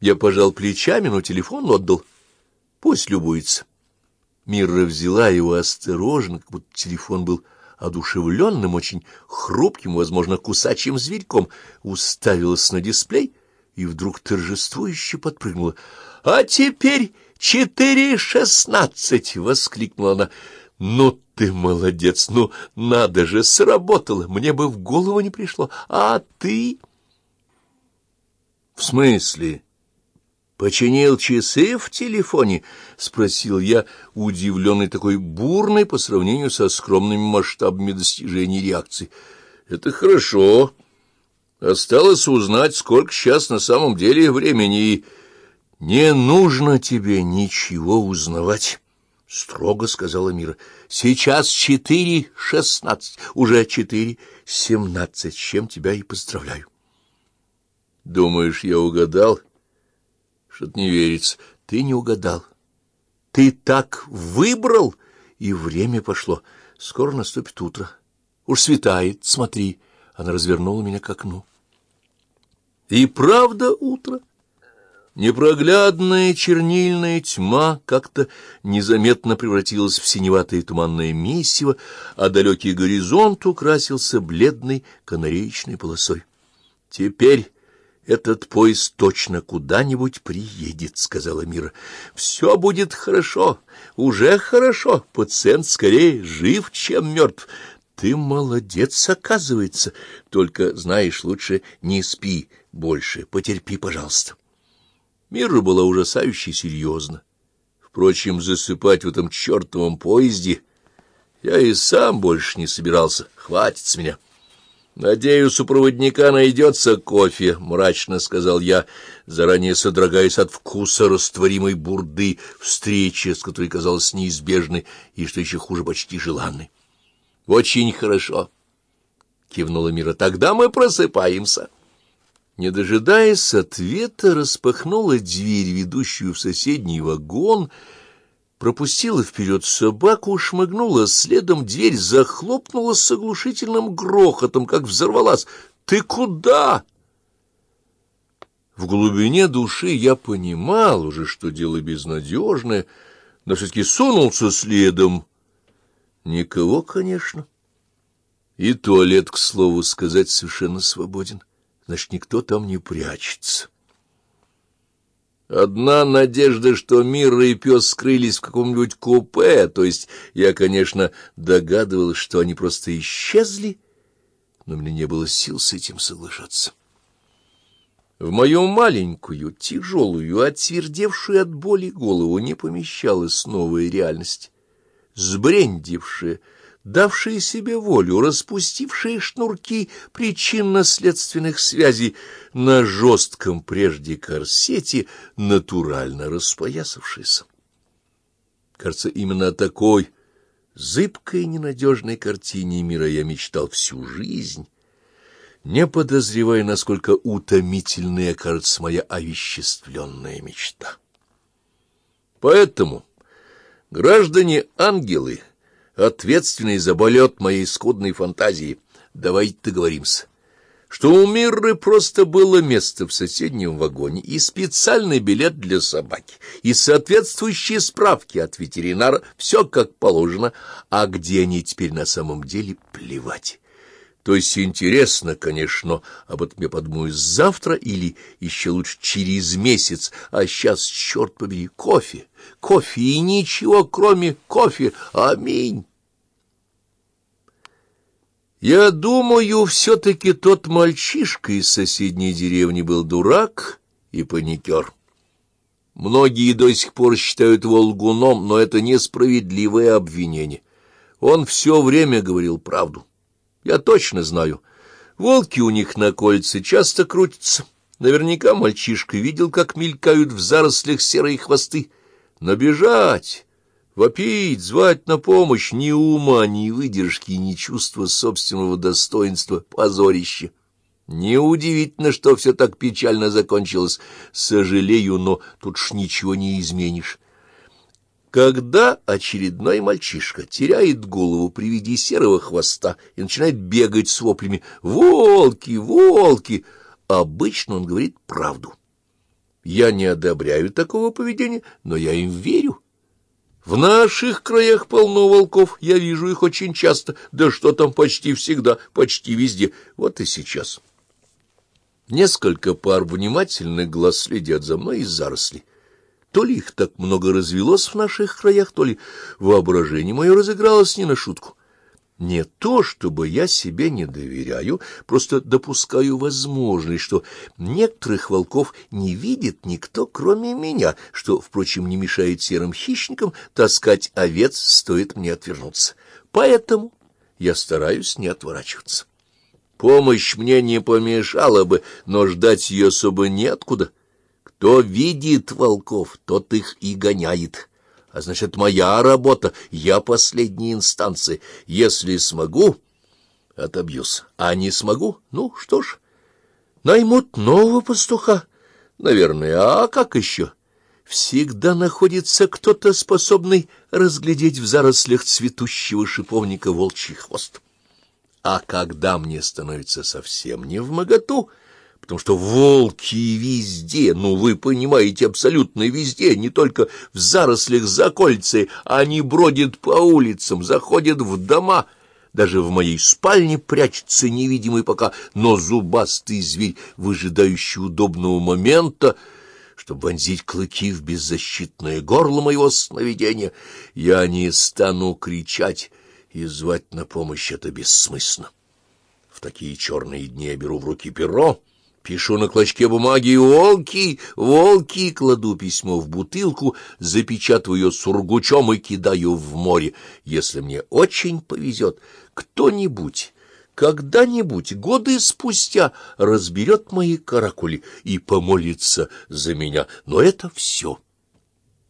Я пожал плечами, но телефон отдал. Пусть любуется. Мира взяла его осторожно, как будто телефон был одушевленным, очень хрупким, возможно, кусачим зверьком, уставилась на дисплей и вдруг торжествующе подпрыгнула. — А теперь четыре шестнадцать! — воскликнула она. — Ну ты молодец! Ну, надо же, сработало! Мне бы в голову не пришло. А ты... — В смысле? «Починил часы в телефоне?» — спросил я, удивленный такой бурной по сравнению со скромными масштабами достижений реакции. «Это хорошо. Осталось узнать, сколько сейчас на самом деле времени, и не нужно тебе ничего узнавать». — строго сказала Мира. — Сейчас четыре шестнадцать, уже четыре семнадцать, чем тебя и поздравляю. — Думаешь, я угадал? — что-то не верится. Ты не угадал. Ты так выбрал, и время пошло. Скоро наступит утро. Уж светает, смотри. Она развернула меня к окну. И правда утро. Непроглядная чернильная тьма как-то незаметно превратилась в синеватое туманное месиво, а далекий горизонт украсился бледной канареечной полосой. Теперь этот поезд точно куда-нибудь приедет, — сказала Мира. — Все будет хорошо, уже хорошо. Пациент скорее жив, чем мертв. Ты молодец, оказывается. Только, знаешь, лучше не спи больше, потерпи, пожалуйста. Мира была ужасающе серьезна. Впрочем, засыпать в этом чертовом поезде я и сам больше не собирался. Хватит с меня. «Надеюсь, у проводника найдется кофе», — мрачно сказал я, заранее содрогаясь от вкуса растворимой бурды, встречи, с которой казалась неизбежной и, что еще хуже, почти желанной. «Очень хорошо», — кивнула Мира, — «тогда мы просыпаемся». Не дожидаясь ответа, распахнула дверь, ведущую в соседний вагон, — пропустила вперед собаку, шмыгнула следом, дверь захлопнула с оглушительным грохотом, как взорвалась. «Ты куда?» В глубине души я понимал уже, что дело безнадежное, но все-таки сунулся следом. Никого, конечно. И туалет, к слову сказать, совершенно свободен. Значит, никто там не прячется. Одна надежда, что Мира и пес скрылись в каком-нибудь купе, то есть я, конечно, догадывалась, что они просто исчезли, но мне не было сил с этим соглашаться. В мою маленькую, тяжелую, отвердевшую от боли голову не помещалась новая реальность, сбрендившая, давшие себе волю, распустившие шнурки причинно-следственных связей на жестком прежде корсете, натурально распоясавшиеся. Кажется, именно о такой зыбкой и ненадежной картине мира я мечтал всю жизнь, не подозревая, насколько утомительной окажется моя овеществленная мечта. Поэтому, граждане-ангелы, ответственный за болет моей скудной фантазии. Давайте договоримся, что у Мирры просто было место в соседнем вагоне и специальный билет для собаки, и соответствующие справки от ветеринара, все как положено, а где они теперь на самом деле плевать. То есть интересно, конечно, об этом я подумаю завтра или еще лучше через месяц, а сейчас, черт побери, кофе, кофе и ничего, кроме кофе. Аминь. Я думаю, все-таки тот мальчишка из соседней деревни был дурак и паникер. Многие до сих пор считают его лгуном, но это несправедливое обвинение. Он все время говорил правду. Я точно знаю. Волки у них на кольце часто крутятся. Наверняка мальчишка видел, как мелькают в зарослях серые хвосты. Но бежать, вопить, звать на помощь ни ума, ни выдержки, ни чувства собственного достоинства, позорище. Неудивительно, что все так печально закончилось. Сожалею, но тут ж ничего не изменишь. Когда очередной мальчишка теряет голову при виде серого хвоста и начинает бегать с воплями «Волки! Волки!», обычно он говорит правду. Я не одобряю такого поведения, но я им верю. В наших краях полно волков, я вижу их очень часто, да что там почти всегда, почти везде, вот и сейчас. Несколько пар внимательных глаз следят за мной из зарослей. То ли их так много развелось в наших краях, то ли воображение мое разыгралось не на шутку. Не то, чтобы я себе не доверяю, просто допускаю возможность, что некоторых волков не видит никто, кроме меня, что, впрочем, не мешает серым хищникам таскать овец, стоит мне отвернуться. Поэтому я стараюсь не отворачиваться. Помощь мне не помешала бы, но ждать ее особо неоткуда. Кто видит волков, тот их и гоняет» а значит, моя работа, я последняя инстанция. Если смогу, отобьюсь, а не смогу, ну что ж, наймут нового пастуха, наверное, а как еще? Всегда находится кто-то, способный разглядеть в зарослях цветущего шиповника волчий хвост. А когда мне становится совсем не в моготу, — потому что волки везде, ну, вы понимаете, абсолютно везде, не только в зарослях за кольцей, они бродят по улицам, заходят в дома, даже в моей спальне прячется невидимый пока, но зубастый зверь, выжидающий удобного момента, чтобы вонзить клыки в беззащитное горло моего сновидения, я не стану кричать и звать на помощь, это бессмысленно. В такие черные дни я беру в руки перо, Пишу на клочке бумаги «Волки! Волки!» Кладу письмо в бутылку, запечатываю сургучом и кидаю в море. Если мне очень повезет, кто-нибудь... Когда-нибудь, годы спустя, разберет мои каракули и помолится за меня. Но это все.